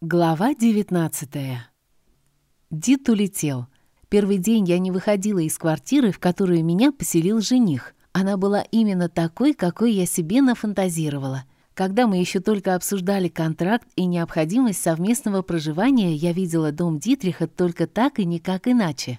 Глава 19 Дит улетел. Первый день я не выходила из квартиры, в которую меня поселил жених. Она была именно такой, какой я себе нафантазировала. Когда мы еще только обсуждали контракт и необходимость совместного проживания, я видела дом Дитриха только так и никак иначе.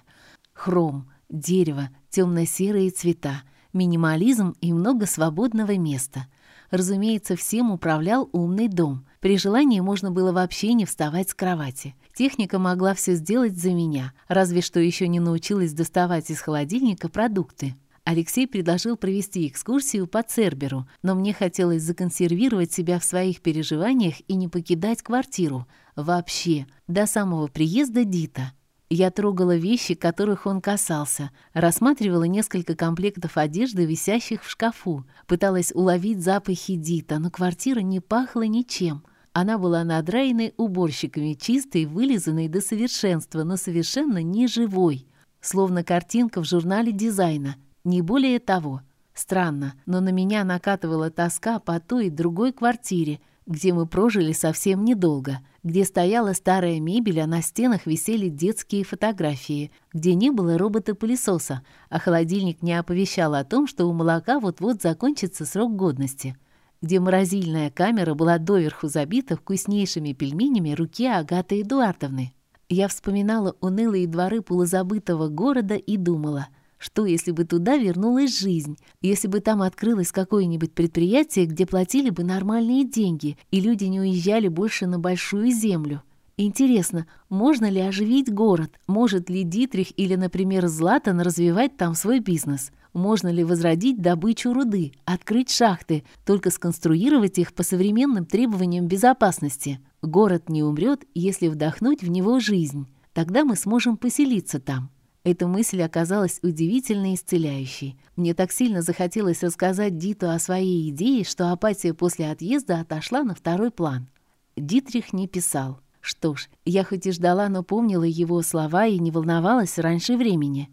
Хром, дерево, темно-серые цвета, минимализм и много свободного места. Разумеется, всем управлял умный дом — при желании можно было вообще не вставать с кровати. Техника могла все сделать за меня, разве что еще не научилась доставать из холодильника продукты. Алексей предложил провести экскурсию по Церберу, но мне хотелось законсервировать себя в своих переживаниях и не покидать квартиру. Вообще, до самого приезда Дита. Я трогала вещи, которых он касался, рассматривала несколько комплектов одежды, висящих в шкафу, пыталась уловить запахи Дита, но квартира не пахла ничем. Она была надраенной уборщиками, чистой, вылизанной до совершенства, но совершенно не живой. Словно картинка в журнале дизайна. Не более того. Странно, но на меня накатывала тоска по той и другой квартире, где мы прожили совсем недолго, где стояла старая мебель, а на стенах висели детские фотографии, где не было робота-пылесоса, а холодильник не оповещал о том, что у молока вот-вот закончится срок годности — где морозильная камера была доверху забита вкуснейшими пельменями руки Агаты Эдуардовны. Я вспоминала унылые дворы полузабытого города и думала, что если бы туда вернулась жизнь, если бы там открылось какое-нибудь предприятие, где платили бы нормальные деньги, и люди не уезжали больше на большую землю. Интересно, можно ли оживить город? Может ли Дитрих или, например, Златан развивать там свой бизнес? Можно ли возродить добычу руды, открыть шахты, только сконструировать их по современным требованиям безопасности? Город не умрет, если вдохнуть в него жизнь. Тогда мы сможем поселиться там. Эта мысль оказалась удивительно исцеляющей. Мне так сильно захотелось рассказать Диту о своей идее, что апатия после отъезда отошла на второй план. Дитрих не писал. Что ж, я хоть и ждала, но помнила его слова и не волновалась раньше времени.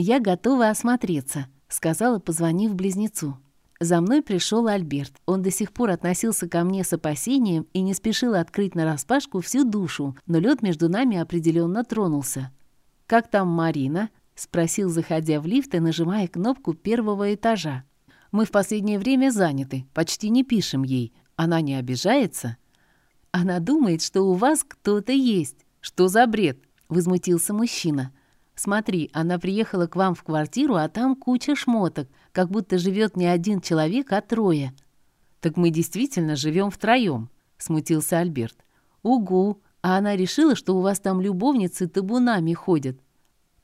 «Я готова осмотреться», — сказала, позвонив близнецу. За мной пришел Альберт. Он до сих пор относился ко мне с опасением и не спешил открыть нараспашку всю душу, но лед между нами определенно тронулся. «Как там Марина?» — спросил, заходя в лифт и нажимая кнопку первого этажа. «Мы в последнее время заняты, почти не пишем ей. Она не обижается?» «Она думает, что у вас кто-то есть. Что за бред?» — возмутился мужчина. Смотри, она приехала к вам в квартиру, а там куча шмоток, как будто живет не один человек, а трое». «Так мы действительно живем втроем», — смутился Альберт. «Угу, а она решила, что у вас там любовницы табунами ходят».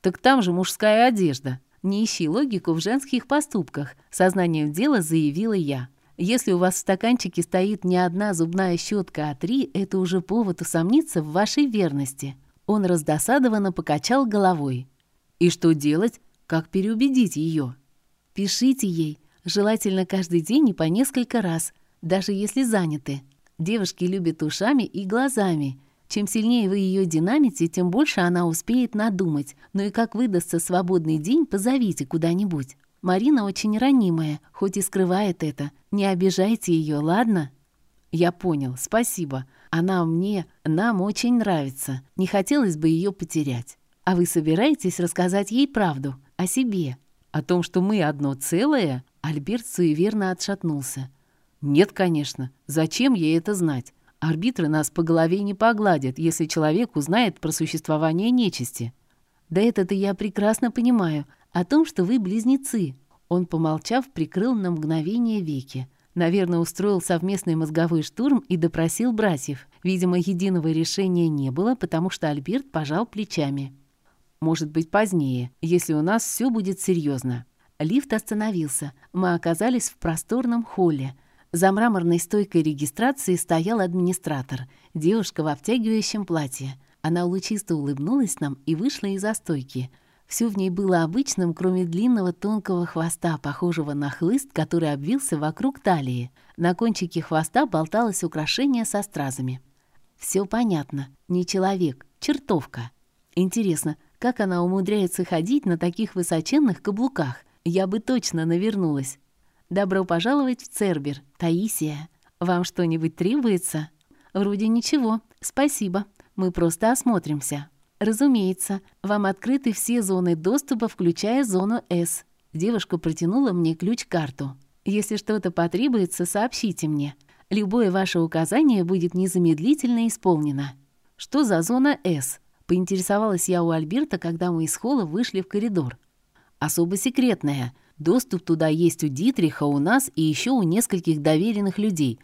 «Так там же мужская одежда. Не ищи логику в женских поступках», — сознанием дела заявила я. «Если у вас в стаканчике стоит не одна зубная щетка, а три, это уже повод усомниться в вашей верности». Он раздосадованно покачал головой. «И что делать? Как переубедить ее?» «Пишите ей, желательно каждый день и по несколько раз, даже если заняты. Девушки любят ушами и глазами. Чем сильнее вы ее динамите, тем больше она успеет надумать. Ну и как выдастся свободный день, позовите куда-нибудь. Марина очень ранимая, хоть и скрывает это. Не обижайте ее, ладно?» «Я понял, спасибо. Она мне, нам очень нравится. Не хотелось бы ее потерять. А вы собираетесь рассказать ей правду о себе? О том, что мы одно целое?» Альберт суеверно отшатнулся. «Нет, конечно. Зачем ей это знать? Арбитры нас по голове не погладят, если человек узнает про существование нечисти». «Да это-то я прекрасно понимаю. О том, что вы близнецы». Он, помолчав, прикрыл на мгновение веки. Наверное, устроил совместный мозговой штурм и допросил братьев. Видимо, единого решения не было, потому что Альберт пожал плечами. «Может быть, позднее, если у нас все будет серьезно. Лифт остановился. Мы оказались в просторном холле. За мраморной стойкой регистрации стоял администратор, девушка в обтягивающем платье. Она лучисто улыбнулась нам и вышла из-за стойки — все в ней было обычным, кроме длинного тонкого хвоста, похожего на хлыст, который обвился вокруг талии. На кончике хвоста болталось украшение со стразами. Все понятно. Не человек, чертовка. Интересно, как она умудряется ходить на таких высоченных каблуках? Я бы точно навернулась. Добро пожаловать в Цербер, Таисия. Вам что-нибудь требуется? Вроде ничего. «Спасибо, мы просто осмотримся». «Разумеется, вам открыты все зоны доступа, включая зону С». Девушка протянула мне ключ-карту. «Если что-то потребуется, сообщите мне. Любое ваше указание будет незамедлительно исполнено». «Что за зона С?» — поинтересовалась я у Альберта, когда мы из холла вышли в коридор. «Особо секретная. Доступ туда есть у Дитриха, у нас и еще у нескольких доверенных людей.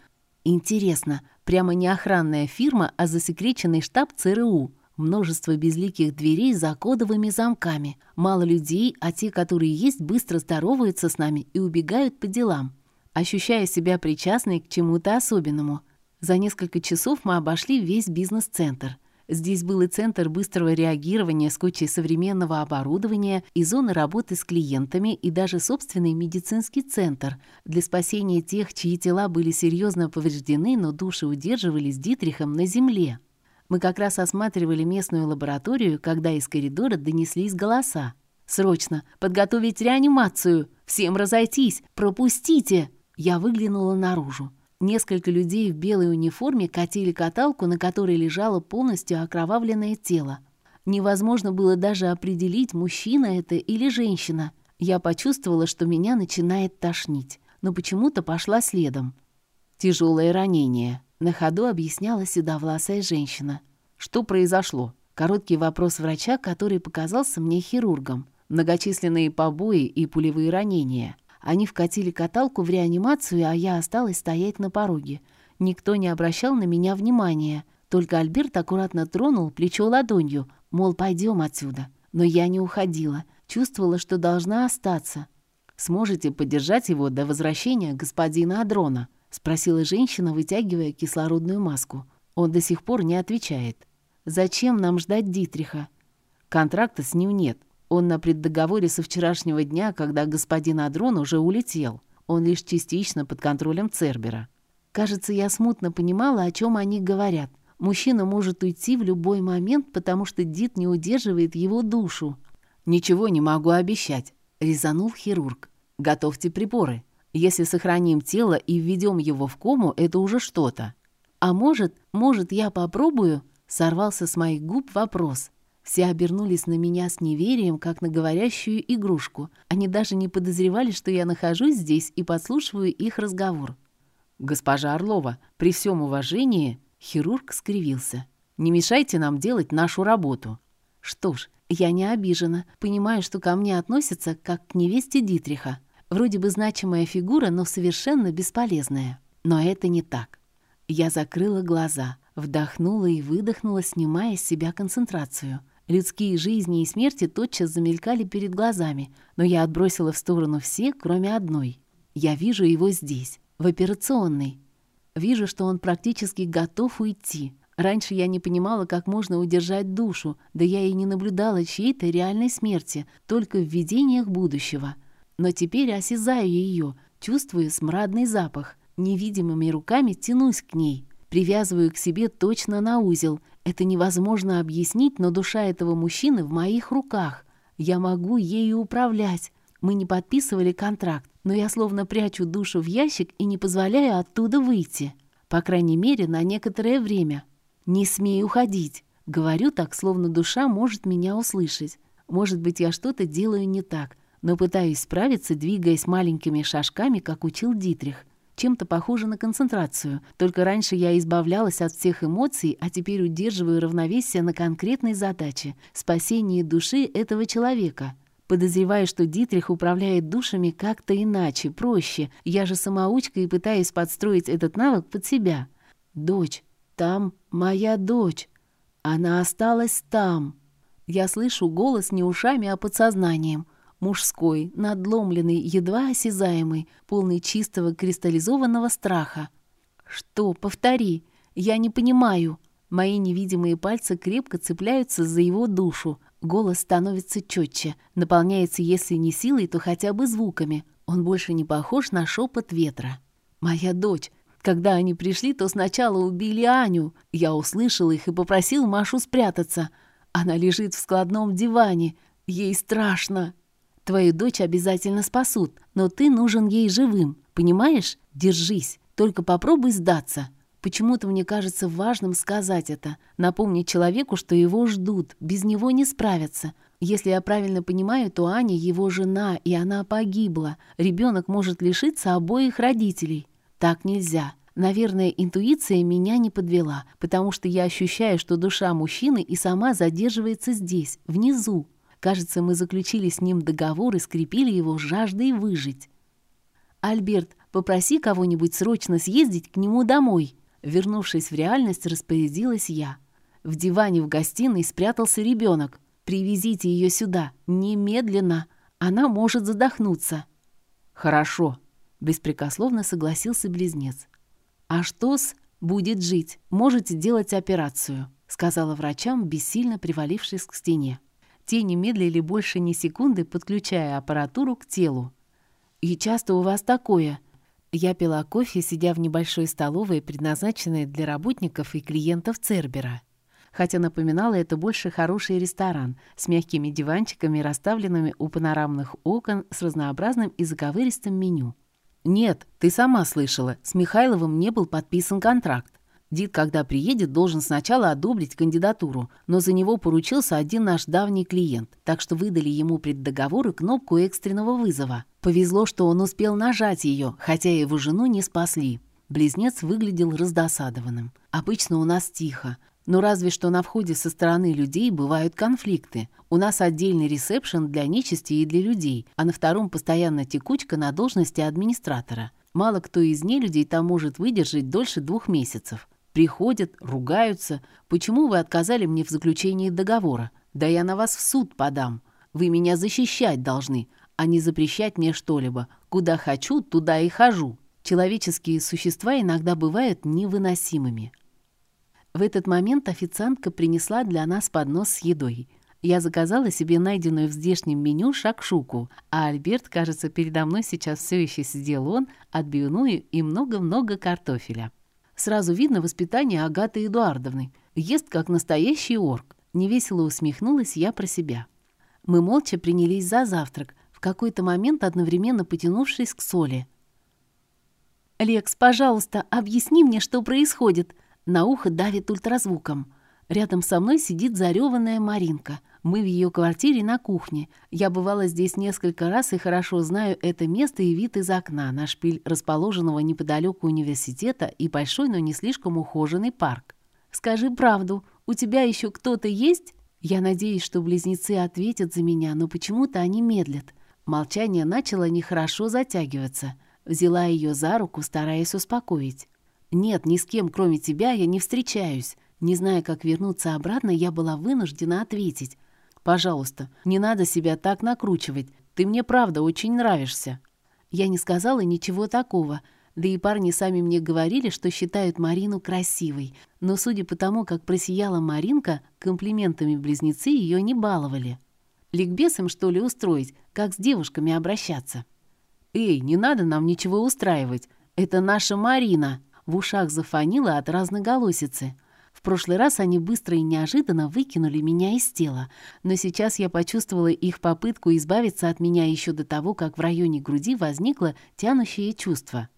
Интересно, прямо не охранная фирма, а засекреченный штаб ЦРУ. Множество безликих дверей за кодовыми замками. Мало людей, а те, которые есть, быстро здороваются с нами и убегают по делам, ощущая себя причастной к чему-то особенному. За несколько часов мы обошли весь бизнес-центр. Здесь был и центр быстрого реагирования с кучей современного оборудования, и зоны работы с клиентами, и даже собственный медицинский центр для спасения тех, чьи тела были серьезно повреждены, но души удерживались Дитрихом на земле. Мы как раз осматривали местную лабораторию, когда из коридора донеслись голоса. «Срочно! Подготовить реанимацию! Всем разойтись! Пропустите!» Я выглянула наружу. Несколько людей в белой униформе катили каталку, на которой лежало полностью окровавленное тело. Невозможно было даже определить, мужчина это или женщина. Я почувствовала, что меня начинает тошнить, но почему-то пошла следом. Тяжелое ранение. На ходу объясняла седовласая женщина. Что произошло? Короткий вопрос врача, который показался мне хирургом. Многочисленные побои и пулевые ранения. Они вкатили каталку в реанимацию, а я осталась стоять на пороге. Никто не обращал на меня внимания. Только Альберт аккуратно тронул плечо ладонью, мол, пойдем отсюда. Но я не уходила. Чувствовала, что должна остаться. «Сможете поддержать его до возвращения господина Адрона?» — спросила женщина, вытягивая кислородную маску. Он до сих пор не отвечает. «Зачем нам ждать Дитриха?» «Контракта с ним нет. Он на преддоговоре со вчерашнего дня, когда господин Адрон уже улетел. Он лишь частично под контролем Цербера. Кажется, я смутно понимала, о чем они говорят. Мужчина может уйти в любой момент, потому что Дит не удерживает его душу. «Ничего не могу обещать», — резанул хирург. «Готовьте приборы. Если сохраним тело и введем его в кому, это уже что-то. А может, может, я попробую?» Сорвался с моих губ вопрос. Все обернулись на меня с неверием, как на говорящую игрушку. Они даже не подозревали, что я нахожусь здесь и подслушиваю их разговор. «Госпожа Орлова, при всем уважении...» Хирург скривился. «Не мешайте нам делать нашу работу». «Что ж, я не обижена. Понимаю, что ко мне относятся как к невесте Дитриха. Вроде бы значимая фигура, но совершенно бесполезная. Но это не так. Я закрыла глаза, вдохнула и выдохнула, снимая с себя концентрацию. Людские жизни и смерти тотчас замелькали перед глазами, но я отбросила в сторону все, кроме одной. Я вижу его здесь, в операционной. Вижу, что он практически готов уйти. Раньше я не понимала, как можно удержать душу, да я и не наблюдала чьей-то реальной смерти, только в видениях будущего — но теперь осязаю ее, чувствую смрадный запах. Невидимыми руками тянусь к ней, привязываю к себе точно на узел. Это невозможно объяснить, но душа этого мужчины в моих руках. Я могу ею управлять. Мы не подписывали контракт, но я словно прячу душу в ящик и не позволяю оттуда выйти. По крайней мере, на некоторое время. Не смей уходить. Говорю так, словно душа может меня услышать. Может быть, я что-то делаю не так, но пытаюсь справиться, двигаясь маленькими шажками, как учил Дитрих. Чем-то похоже на концентрацию. Только раньше я избавлялась от всех эмоций, а теперь удерживаю равновесие на конкретной задаче — спасении души этого человека. Подозреваю, что Дитрих управляет душами как-то иначе, проще. Я же самоучка и пытаюсь подстроить этот навык под себя. Дочь. Там моя дочь. Она осталась там. Я слышу голос не ушами, а подсознанием мужской, надломленный, едва осязаемый, полный чистого кристаллизованного страха. «Что? Повтори. Я не понимаю». Мои невидимые пальцы крепко цепляются за его душу. Голос становится четче, наполняется, если не силой, то хотя бы звуками. Он больше не похож на шепот ветра. «Моя дочь. Когда они пришли, то сначала убили Аню. Я услышал их и попросил Машу спрятаться. Она лежит в складном диване. Ей страшно. Твою дочь обязательно спасут, но ты нужен ей живым, понимаешь? Держись, только попробуй сдаться. Почему-то мне кажется важным сказать это, напомнить человеку, что его ждут, без него не справятся. Если я правильно понимаю, то Аня его жена, и она погибла. Ребенок может лишиться обоих родителей. Так нельзя. Наверное, интуиция меня не подвела, потому что я ощущаю, что душа мужчины и сама задерживается здесь, внизу. Кажется, мы заключили с ним договор и скрепили его жаждой выжить. «Альберт, попроси кого-нибудь срочно съездить к нему домой», Вернувшись в реальность, распорядилась я. В диване в гостиной спрятался ребенок. «Привезите ее сюда, немедленно! Она может задохнуться!» «Хорошо», — беспрекословно согласился близнец. «А что с «будет жить»? Можете делать операцию», — сказала врачам, бессильно привалившись к стене. Те не медлили больше ни секунды, подключая аппаратуру к телу. «И часто у вас такое?» Я пила кофе, сидя в небольшой столовой, предназначенной для работников и клиентов Цербера. Хотя напоминало это больше хороший ресторан с мягкими диванчиками, расставленными у панорамных окон с разнообразным и заковыристым меню. «Нет, ты сама слышала, с Михайловым не был подписан контракт. Дид, когда приедет, должен сначала одобрить кандидатуру, но за него поручился один наш давний клиент, так что выдали ему преддоговор и кнопку экстренного вызова. Повезло, что он успел нажать ее, хотя его жену не спасли. Близнец выглядел раздосадованным. «Обычно у нас тихо, но разве что на входе со стороны людей бывают конфликты. У нас отдельный ресепшн для нечисти и для людей, а на втором постоянно текучка на должности администратора. Мало кто из нелюдей там может выдержать дольше двух месяцев. Приходят, ругаются. Почему вы отказали мне в заключении договора? Да я на вас в суд подам. Вы меня защищать должны, а не запрещать мне что-либо. Куда хочу, туда и хожу. Человеческие существа иногда бывают невыносимыми. В этот момент официантка принесла для нас поднос с едой. Я заказала себе найденную в здешнем меню шакшуку, а Альберт, кажется, передо мной сейчас все еще сидел он, отбивную и много-много картофеля. Сразу видно воспитание Агаты Эдуардовны. Ест, как настоящий орк. Невесело усмехнулась я про себя. Мы молча принялись за завтрак, в какой-то момент одновременно потянувшись к соли. «Лекс, пожалуйста, объясни мне, что происходит!» На ухо давит ультразвуком. Рядом со мной сидит зареванная Маринка. Мы в ее квартире на кухне. Я бывала здесь несколько раз и хорошо знаю это место и вид из окна на шпиль расположенного неподалеку университета и большой, но не слишком ухоженный парк. «Скажи правду, у тебя еще кто-то есть?» Я надеюсь, что близнецы ответят за меня, но почему-то они медлят. Молчание начало нехорошо затягиваться. Взяла ее за руку, стараясь успокоить. «Нет, ни с кем, кроме тебя, я не встречаюсь. Не зная, как вернуться обратно, я была вынуждена ответить. Пожалуйста, не надо себя так накручивать. Ты мне правда очень нравишься». Я не сказала ничего такого, да и парни сами мне говорили, что считают Марину красивой. Но судя по тому, как просияла Маринка, комплиментами близнецы ее не баловали. Ликбезом, что ли, устроить, как с девушками обращаться? «Эй, не надо нам ничего устраивать. Это наша Марина!» В ушах зафонило от разноголосицы. В прошлый раз они быстро и неожиданно выкинули меня из тела, но сейчас я почувствовала их попытку избавиться от меня еще до того, как в районе груди возникло тянущее чувство.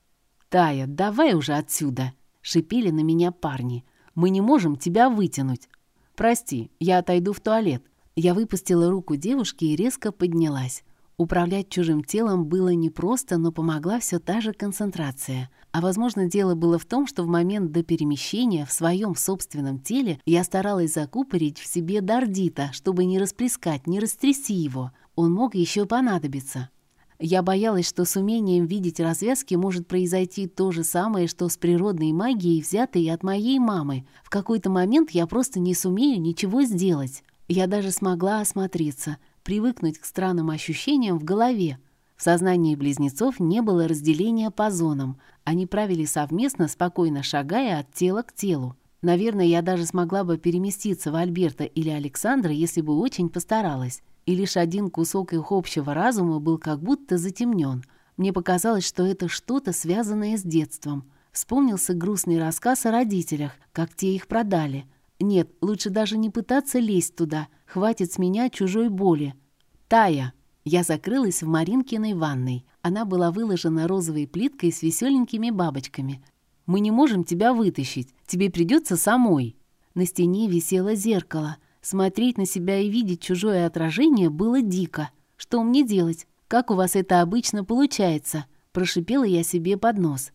«Тая, давай уже отсюда!» — шипели на меня парни. «Мы не можем тебя вытянуть!» «Прости, я отойду в туалет». Я выпустила руку девушки и резко поднялась. Управлять чужим телом было непросто, но помогла все та же концентрация. А возможно, дело было в том, что в момент до перемещения в своем собственном теле я старалась закупорить в себе Дардита, чтобы не расплескать, не растряси его. Он мог еще понадобиться. Я боялась, что с умением видеть развязки может произойти то же самое, что с природной магией, взятой от моей мамы. В какой-то момент я просто не сумею ничего сделать. Я даже смогла осмотреться — привыкнуть к странным ощущениям в голове. В сознании близнецов не было разделения по зонам. Они правили совместно, спокойно шагая от тела к телу. Наверное, я даже смогла бы переместиться в Альберта или Александра, если бы очень постаралась. И лишь один кусок их общего разума был как будто затемнен. Мне показалось, что это что-то связанное с детством. Вспомнился грустный рассказ о родителях, как те их продали. Нет, лучше даже не пытаться лезть туда. Хватит с меня чужой боли. Тая. Я закрылась в Маринкиной ванной. Она была выложена розовой плиткой с веселенькими бабочками. Мы не можем тебя вытащить. Тебе придется самой». На стене висело зеркало. Смотреть на себя и видеть чужое отражение было дико. Что мне делать? Как у вас это обычно получается? Прошипела я себе под нос.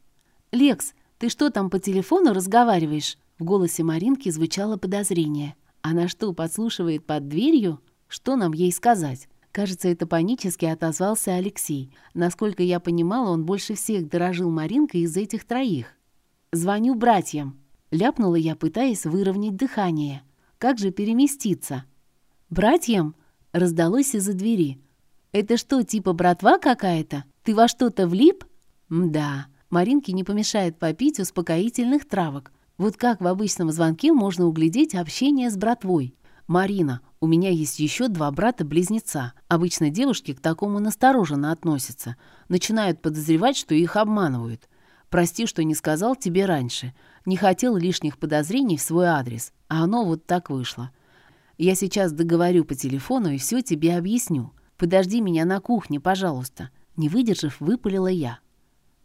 «Лекс, ты что там по телефону разговариваешь?» В голосе Маринки звучало подозрение. Она что, подслушивает под дверью? Что нам ей сказать? Кажется, это панически отозвался Алексей. Насколько я понимала, он больше всех дорожил Маринкой из этих троих. «Звоню братьям», — ляпнула я, пытаясь выровнять дыхание. «Как же переместиться?» «Братьям?» — раздалось из-за двери. «Это что, типа братва какая-то? Ты во что-то влип?» «Мда, Маринке не помешает попить успокоительных травок. Вот как в обычном звонке можно углядеть общение с братвой? «Марина, у меня есть еще два брата-близнеца. Обычно девушки к такому настороженно относятся. Начинают подозревать, что их обманывают. Прости, что не сказал тебе раньше. Не хотел лишних подозрений в свой адрес. А оно вот так вышло. Я сейчас договорю по телефону и все тебе объясню. Подожди меня на кухне, пожалуйста». Не выдержав, выпалила я.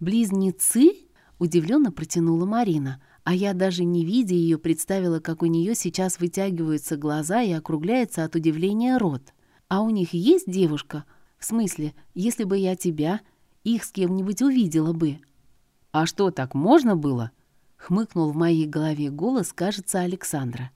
«Близнецы?» — удивленно протянула Марина — а я даже не видя ее представила, как у нее сейчас вытягиваются глаза и округляется от удивления рот. А у них есть девушка? В смысле, если бы я тебя, их с кем-нибудь увидела бы. А что, так можно было? Хмыкнул в моей голове голос, кажется, Александра.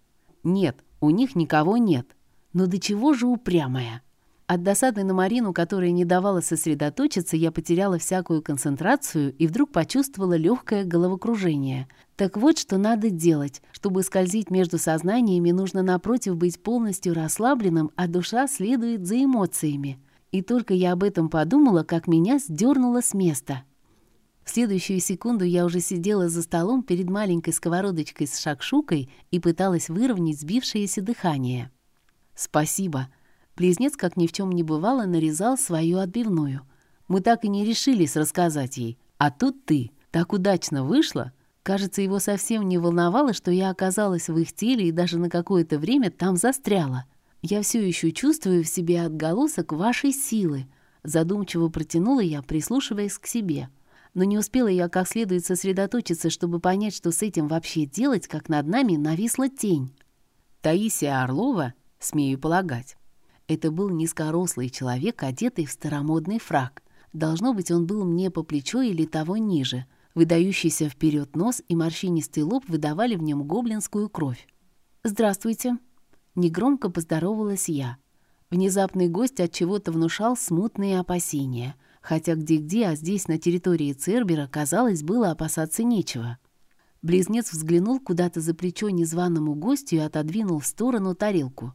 Нет, у них никого нет. Но до чего же упрямая? От досады на Марину, которая не давала сосредоточиться, я потеряла всякую концентрацию и вдруг почувствовала легкое головокружение. Так вот, что надо делать. Чтобы скользить между сознаниями, нужно напротив быть полностью расслабленным, а душа следует за эмоциями. И только я об этом подумала, как меня сдернуло с места. В следующую секунду я уже сидела за столом перед маленькой сковородочкой с шакшукой и пыталась выровнять сбившееся дыхание. «Спасибо», Близнец, как ни в чем не бывало, нарезал свою отбивную. Мы так и не решились рассказать ей. А тут ты. Так удачно вышло. Кажется, его совсем не волновало, что я оказалась в их теле и даже на какое-то время там застряла. Я все еще чувствую в себе отголосок вашей силы. Задумчиво протянула я, прислушиваясь к себе. Но не успела я как следует сосредоточиться, чтобы понять, что с этим вообще делать, как над нами нависла тень. Таисия Орлова, смею полагать. Это был низкорослый человек, одетый в старомодный фраг. Должно быть, он был мне по плечо или того ниже. Выдающийся вперед нос и морщинистый лоб выдавали в нем гоблинскую кровь. «Здравствуйте!» Негромко поздоровалась я. Внезапный гость от чего-то внушал смутные опасения. Хотя где-где, а здесь, на территории Цербера, казалось, было опасаться нечего. Близнец взглянул куда-то за плечо незваному гостю и отодвинул в сторону тарелку.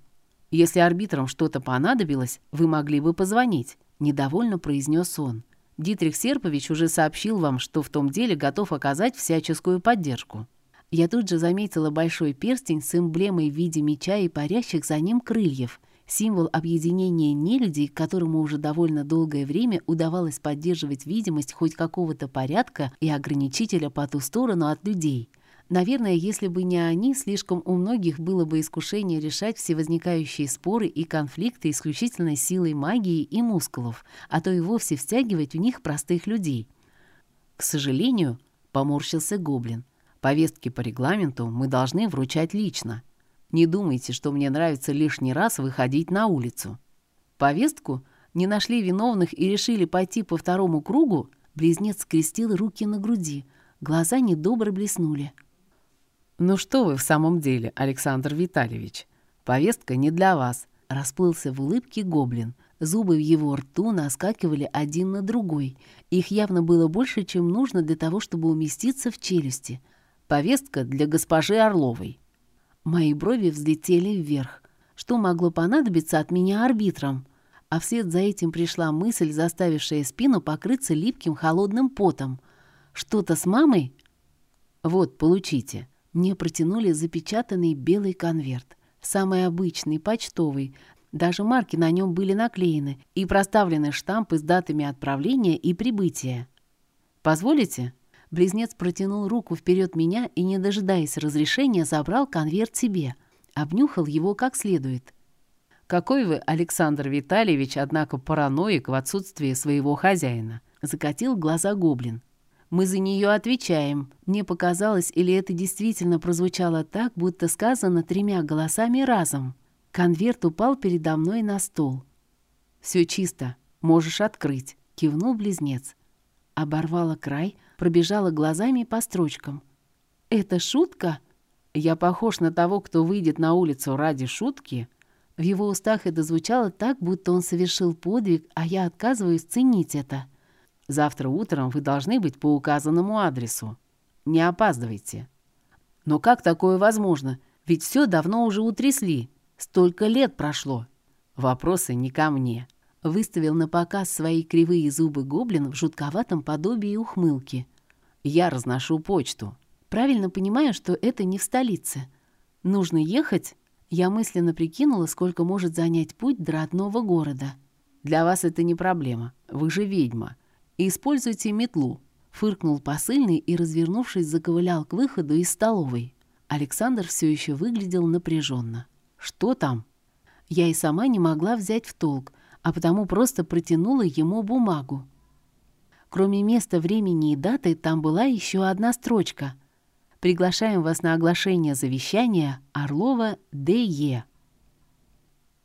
«Если арбитрам что-то понадобилось, вы могли бы позвонить», — недовольно произнес он. «Дитрих Серпович уже сообщил вам, что в том деле готов оказать всяческую поддержку». Я тут же заметила большой перстень с эмблемой в виде меча и парящих за ним крыльев, символ объединения нелюдей, которому уже довольно долгое время удавалось поддерживать видимость хоть какого-то порядка и ограничителя по ту сторону от людей — Наверное, если бы не они, слишком у многих было бы искушение решать все возникающие споры и конфликты исключительно силой магии и мускулов, а то и вовсе втягивать в них простых людей. К сожалению, поморщился Гоблин, повестки по регламенту мы должны вручать лично. Не думайте, что мне нравится лишний раз выходить на улицу. Повестку не нашли виновных и решили пойти по второму кругу, близнец скрестил руки на груди, глаза недобро блеснули. «Ну что вы в самом деле, Александр Витальевич? Повестка не для вас», — расплылся в улыбке гоблин. Зубы в его рту наскакивали один на другой. Их явно было больше, чем нужно для того, чтобы уместиться в челюсти. Повестка для госпожи Орловой. Мои брови взлетели вверх. Что могло понадобиться от меня арбитром? А вслед за этим пришла мысль, заставившая спину покрыться липким холодным потом. Что-то с мамой? Вот, получите. Мне протянули запечатанный белый конверт. Самый обычный, почтовый. Даже марки на нем были наклеены и проставлены штампы с датами отправления и прибытия. «Позволите?» Близнец протянул руку вперед меня и, не дожидаясь разрешения, забрал конверт себе. Обнюхал его как следует. «Какой вы, Александр Витальевич, однако параноик в отсутствии своего хозяина!» Закатил глаза гоблин. Мы за нее отвечаем. Мне показалось, или это действительно прозвучало так, будто сказано тремя голосами разом. Конверт упал передо мной на стол. «Все чисто. Можешь открыть», — кивнул близнец. Оборвала край, пробежала глазами по строчкам. «Это шутка?» «Я похож на того, кто выйдет на улицу ради шутки?» В его устах это звучало так, будто он совершил подвиг, а я отказываюсь ценить это. Завтра утром вы должны быть по указанному адресу. Не опаздывайте. Но как такое возможно? Ведь все давно уже утрясли. Столько лет прошло. Вопросы не ко мне. Выставил на показ свои кривые зубы гоблин в жутковатом подобии ухмылки. Я разношу почту. Правильно понимаю, что это не в столице. Нужно ехать? Я мысленно прикинула, сколько может занять путь до родного города. Для вас это не проблема. Вы же ведьма используйте метлу», — фыркнул посыльный и, развернувшись, заковылял к выходу из столовой. Александр все еще выглядел напряженно. «Что там?» Я и сама не могла взять в толк, а потому просто протянула ему бумагу. Кроме места, времени и даты, там была еще одна строчка. «Приглашаем вас на оглашение завещания Орлова Д.Е».